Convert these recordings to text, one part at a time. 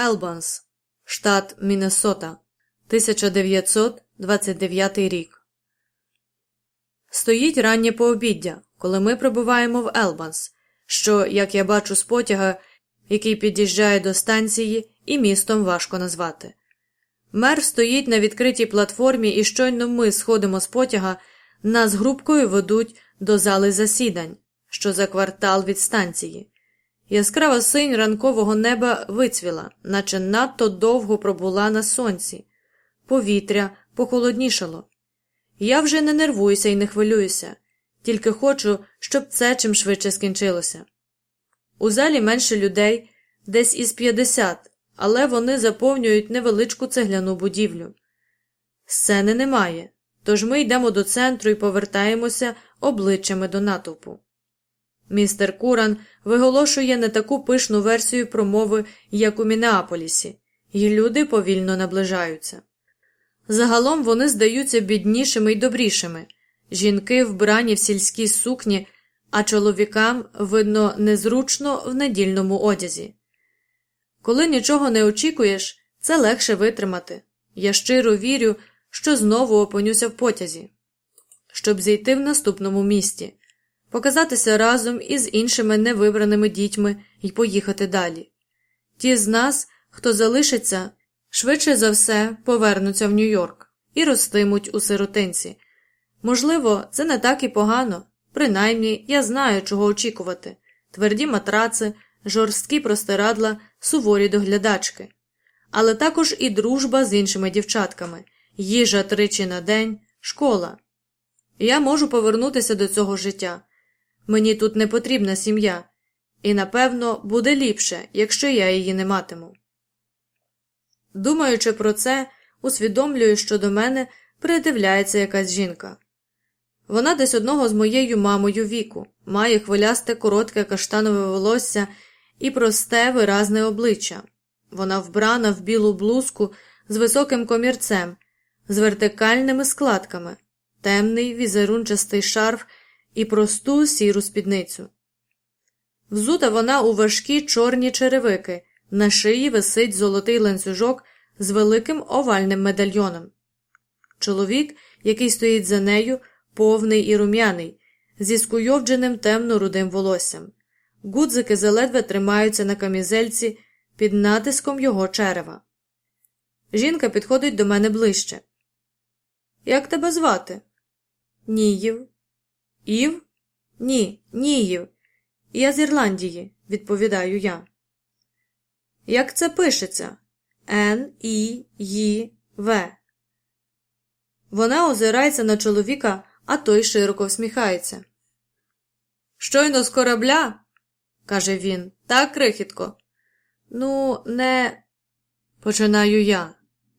Елбанс, штат Міннесота, 1929 рік. Стоїть раннє пообіддя, коли ми прибуваємо в Елбанс, що, як я бачу з потяга, який під'їжджає до станції, і містом важко назвати. Мер стоїть на відкритій платформі, і щойно ми сходимо з потяга, нас групкою ведуть до зали засідань, що за квартал від станції. Яскрава синь ранкового неба вицвіла, наче надто довго пробула на сонці. Повітря похолоднішало. Я вже не нервуюся і не хвилююся, тільки хочу, щоб це чим швидше скінчилося. У залі менше людей, десь із 50, але вони заповнюють невеличку цегляну будівлю. Сцени немає, тож ми йдемо до центру і повертаємося обличчями до натовпу. Містер Куран виголошує не таку пишну версію промови, як у Мінеаполісі, і люди повільно наближаються. Загалом вони здаються біднішими й добрішими жінки вбрані в сільській сукні, а чоловікам видно незручно в недільному одязі. Коли нічого не очікуєш, це легше витримати. Я щиро вірю, що знову опинюся в потязі, щоб зійти в наступному місті, показатися разом із іншими невибраними дітьми і поїхати далі. Ті з нас, хто залишиться, швидше за все повернуться в Нью-Йорк і ростимуть у сиротинці. Можливо, це не так і погано, принаймні я знаю, чого очікувати тверді матраци, жорсткі простирадла, суворі доглядачки, але також і дружба з іншими дівчатками, їжа тричі на день, школа. Я можу повернутися до цього життя. Мені тут не потрібна сім'я, і, напевно, буде ліпше, якщо я її не матиму. Думаючи про це, усвідомлюю, що до мене придивляється якась жінка. Вона десь одного з моєю мамою віку, має хвилясте коротке каштанове волосся і просте виразне обличчя. Вона вбрана в білу блузку з високим комірцем, з вертикальними складками, темний візерунчастий шарф і просту сіру спідницю. Взута вона у важкі чорні черевики, на шиї висить золотий ланцюжок з великим овальним медальйоном. Чоловік, який стоїть за нею, повний і рум'яний, зі скуйовдженим темно рудим волоссям. Гудзики заледве тримаються на камізельці під натиском його черева. Жінка підходить до мене ближче. Як тебе звати? Ніїв. Ів? Ні, Ніїв. Я з Ірландії, відповідаю я. Як це пишеться? Н І Ї В. Вона озирається на чоловіка, а той широко всміхається. Щойно з корабля, каже він, так крихітко. Ну, не, починаю я,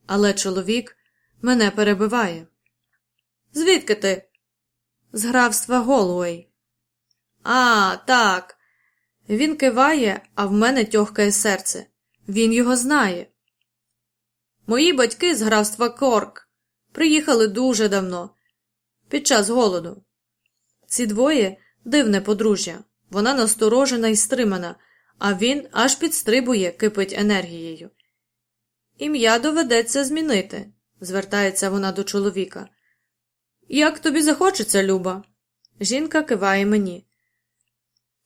але чоловік мене перебиває. Звідки ти? З графства Голуей. А, так. Він киває, а в мене тьохкає серце. Він його знає. Мої батьки з графства Корк приїхали дуже давно, під час голоду. Ці двоє дивне подружжя, вона насторожена і стримана, а він аж підстрибує, кипить енергією. Ім'я доведеться змінити, звертається вона до чоловіка. Як тобі захочеться, Люба? Жінка киває мені.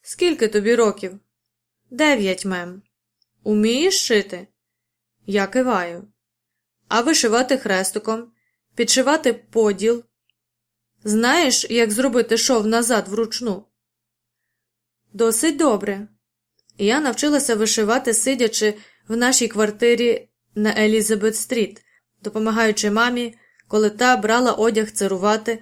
Скільки тобі років? Дев'ять мем. Умієш шити? Я киваю. А вишивати хрестиком, підшивати поділ. Знаєш, як зробити шов назад вручну? Досить добре. Я навчилася вишивати, сидячи в нашій квартирі на Елізабет Стріт, допомагаючи мамі, коли та брала одяг царувати,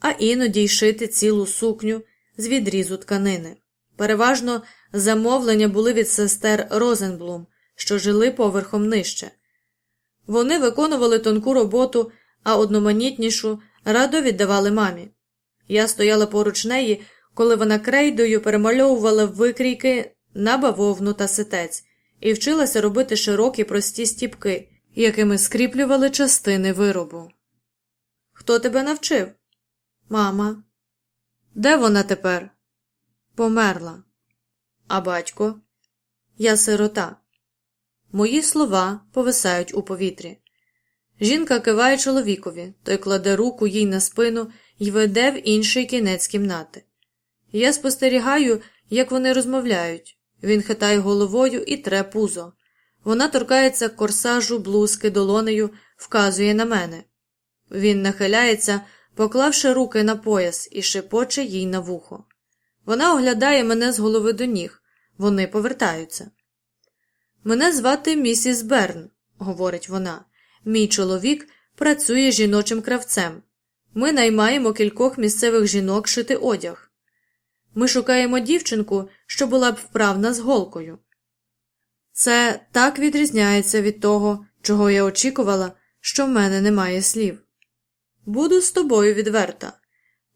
а іноді й шити цілу сукню з відрізу тканини. Переважно замовлення були від сестер Розенблум, що жили поверхом нижче. Вони виконували тонку роботу, а одноманітнішу радо віддавали мамі. Я стояла поруч неї, коли вона крейдою перемальовувала викрійки на бавовну та ситець і вчилася робити широкі прості стіпки, якими скріплювали частини виробу. Хто тебе навчив? Мама. Де вона тепер? Померла. А батько? Я сирота. Мої слова повисають у повітрі. Жінка киває чоловікові, той кладе руку їй на спину і веде в інший кінець кімнати. Я спостерігаю, як вони розмовляють. Він хитає головою і тре пузо. Вона торкається корсажу блузки долонею, вказує на мене. Він нахиляється, поклавши руки на пояс і шепоче їй на вухо. Вона оглядає мене з голови до ніг. Вони повертаються. Мене звати місіс Берн, говорить вона. Мій чоловік працює жіночим кравцем. Ми наймаємо кількох місцевих жінок шити одяг. Ми шукаємо дівчинку, що була б вправна з голкою. Це так відрізняється від того, чого я очікувала, що в мене немає слів. Буду з тобою відверта.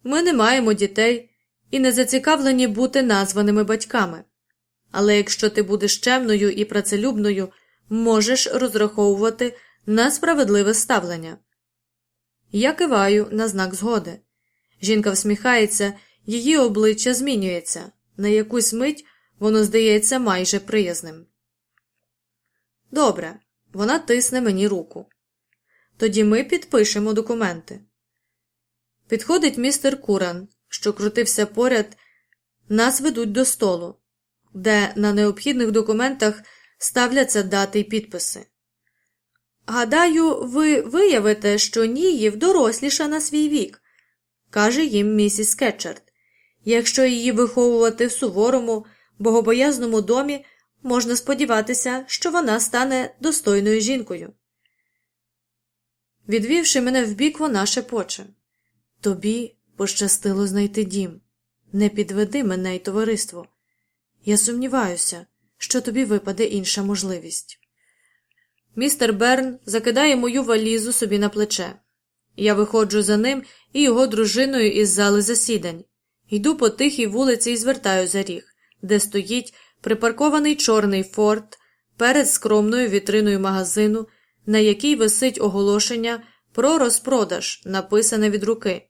Ми не маємо дітей і не зацікавлені бути названими батьками. Але якщо ти будеш чемною і працелюбною, можеш розраховувати на справедливе ставлення. Я киваю на знак згоди. Жінка всміхається, її обличчя змінюється, на якусь мить воно здається майже приязним. Добре, вона тисне мені руку. Тоді ми підпишемо документи. Підходить містер Куран, що крутився поряд, нас ведуть до столу, де на необхідних документах ставляться дати й підписи. Гадаю, ви виявите, що Ніїв доросліша на свій вік, каже їм місіс Кетчерт. Якщо її виховувати в суворому, богобоязному домі, можна сподіватися, що вона стане достойною жінкою. Відвівши мене вбік, вона шепоче Тобі пощастило знайти дім. Не підведи мене й товариство. Я сумніваюся, що тобі випаде інша можливість. Містер Берн закидає мою валізу собі на плече. Я виходжу за ним і його дружиною із зали засідань. Йду по тихій вулиці і звертаю за ріг, де стоїть припаркований чорний форт перед скромною вітриною магазину, на якій висить оголошення про розпродаж, написане від руки.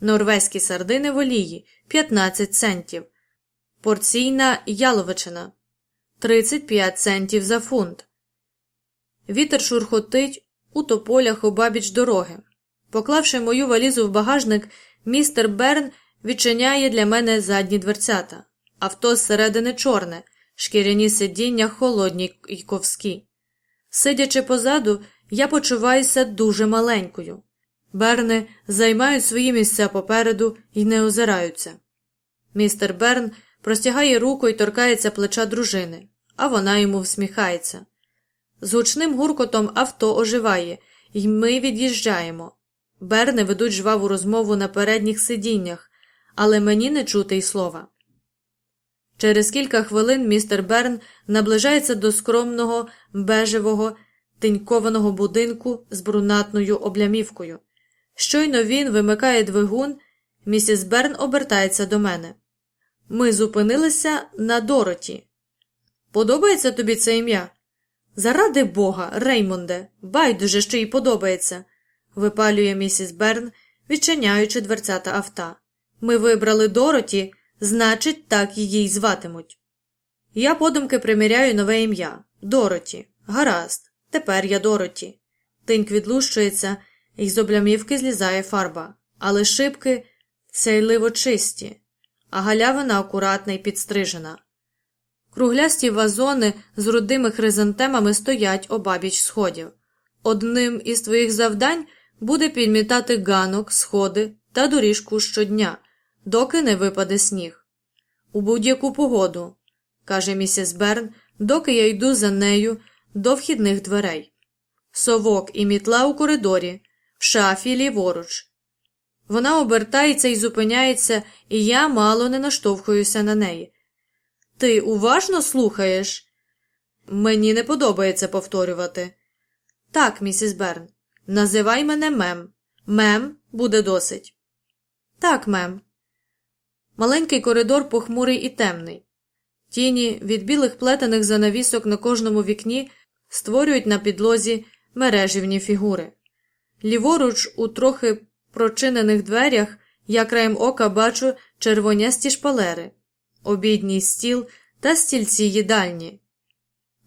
Норвезькі сардини в олії 15 центів. Порційна яловичина 35 центів за фунт. Вітер шурхотить у тополях обабіч дороги. Поклавши мою валізу в багажник, містер Берн відчиняє для мене задні дверцята. Авто зсередини чорне, шкіряні сидіння холодні й ковські. Сидячи позаду, я почуваюся дуже маленькою. Берни займають свої місця попереду і не озираються. Містер Берн простягає руку і торкається плеча дружини, а вона йому всміхається. З гучним гуркотом авто оживає, і ми від'їжджаємо. Берни ведуть жваву розмову на передніх сидіннях, але мені не чути й слова. Через кілька хвилин містер Берн наближається до скромного, бежевого, тинькованого будинку з брунатною облямівкою. Щойно він вимикає двигун, місіс Берн обертається до мене. Ми зупинилися на Дороті. Подобається тобі це ім'я? Заради бога, Реймонде, байдуже, що їй подобається, випалює місіс Берн, відчиняючи дверцята авто. Ми вибрали Дороті, значить, так її й зватимуть. Я подумки приміряю нове ім'я Дороті. Гаразд, тепер я Дороті. Тиньк відлущується, і з облямівки злізає фарба, але шибки цейливо чисті, а галявина акуратна і підстрижена. Круглясті вазони з рудими хризантемами стоять обабіч сходів. Одним із твоїх завдань буде підмітати ганок, сходи та доріжку щодня, доки не випаде сніг. У будь-яку погоду, каже місіс Берн, доки я йду за нею до вхідних дверей. Совок і мітла у коридорі, в шафі ліворуч. Вона обертається і зупиняється, і я мало не наштовхуюся на неї. Ти уважно слухаєш? Мені не подобається повторювати. Так, місіс Берн, називай мене мем. Мем буде досить. Так, мем. Маленький коридор похмурий і темний. Тіні від білих плетених занавісок на кожному вікні створюють на підлозі мережівні фігури. Ліворуч, у трохи прочинених дверях, я краєм ока бачу червонясті шпалери обідній стіл та стільці їдальні.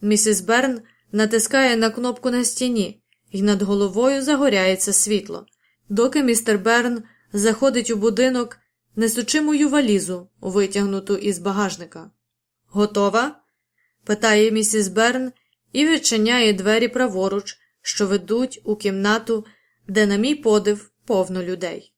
Місіс Берн натискає на кнопку на стіні, і над головою загоряється світло. Доки містер Берн заходить у будинок, несучи мою валізу, витягнуту із багажника. Готова? питає місіс Берн і відчиняє двері праворуч, що ведуть у кімнату, де, на мій подив, повно людей.